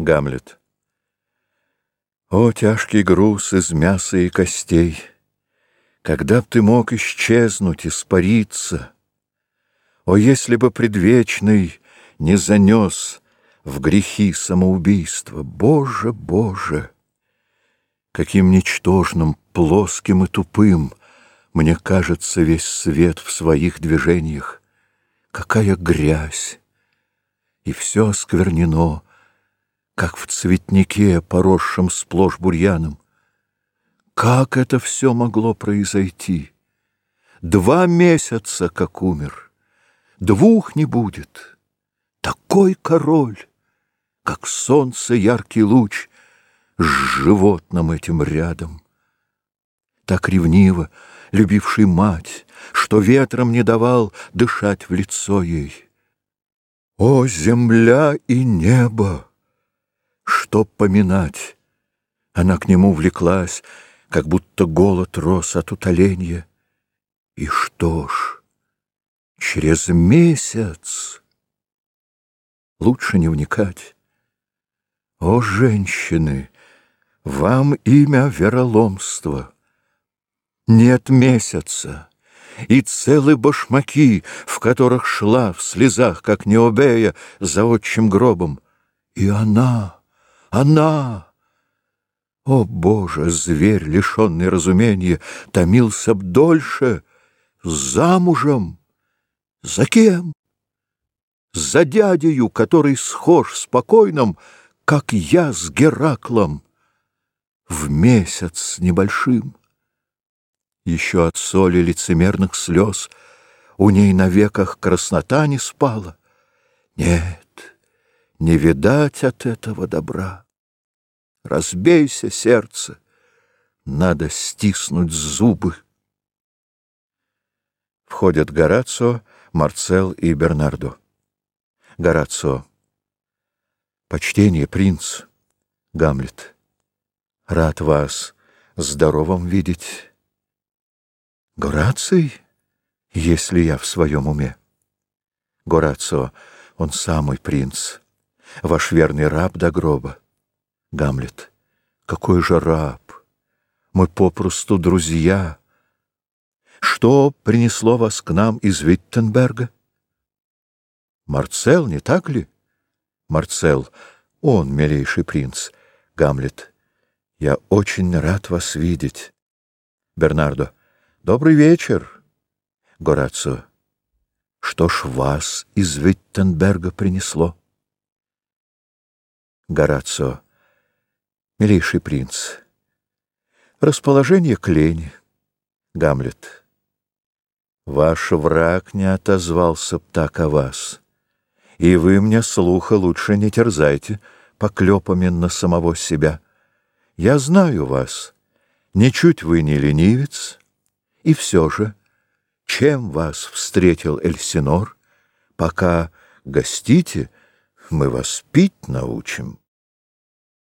Гамлет. О, тяжкий груз из мяса и костей! Когда б ты мог исчезнуть, испариться! О, если бы предвечный не занес в грехи самоубийства! Боже, Боже! Каким ничтожным, плоским и тупым Мне кажется весь свет в своих движениях! Какая грязь! И все осквернено — как в цветнике, поросшем сплошь бурьяном. Как это все могло произойти? Два месяца, как умер, двух не будет. Такой король, как солнце яркий луч, с животным этим рядом. Так ревниво, любивший мать, что ветром не давал дышать в лицо ей. О, земля и небо! Что поминать. Она к нему влеклась, как будто голод рос от утоления. И что ж, через месяц лучше не вникать. О, женщины, вам имя вероломства. Нет месяца, и целы башмаки, в которых шла в слезах, как необея, за отчим гробом. И она... Она! О, Боже, зверь, лишенный разумения, томился б дольше, замужем. За кем? За дядею, который схож спокойным, как я с Гераклом, в месяц небольшим. Еще от соли лицемерных слез у ней на веках краснота не спала. Нет, не видать от этого добра. Разбейся, сердце, надо стиснуть зубы. Входят Горацио, Марцел и Бернардо. Горацио. Почтение, принц. Гамлет. Рад вас здоровым видеть. Гораций, если я в своем уме. Горацио, он самый принц ваш верный раб до гроба. Гамлет, какой же раб? Мы попросту друзья. Что принесло вас к нам из Виттенберга? Марцел, не так ли? Марцел, он, милейший принц. Гамлет, я очень рад вас видеть. Бернардо, добрый вечер. Горацио, что ж вас из Виттенберга принесло? Горацио. Милейший принц. Расположение к лени. Гамлет. Ваш враг не отозвался б так о вас. И вы мне слуха лучше не терзайте поклепами на самого себя. Я знаю вас. Ничуть вы не ленивец. И все же, чем вас встретил Эльсинор, пока гостите, мы вас пить научим.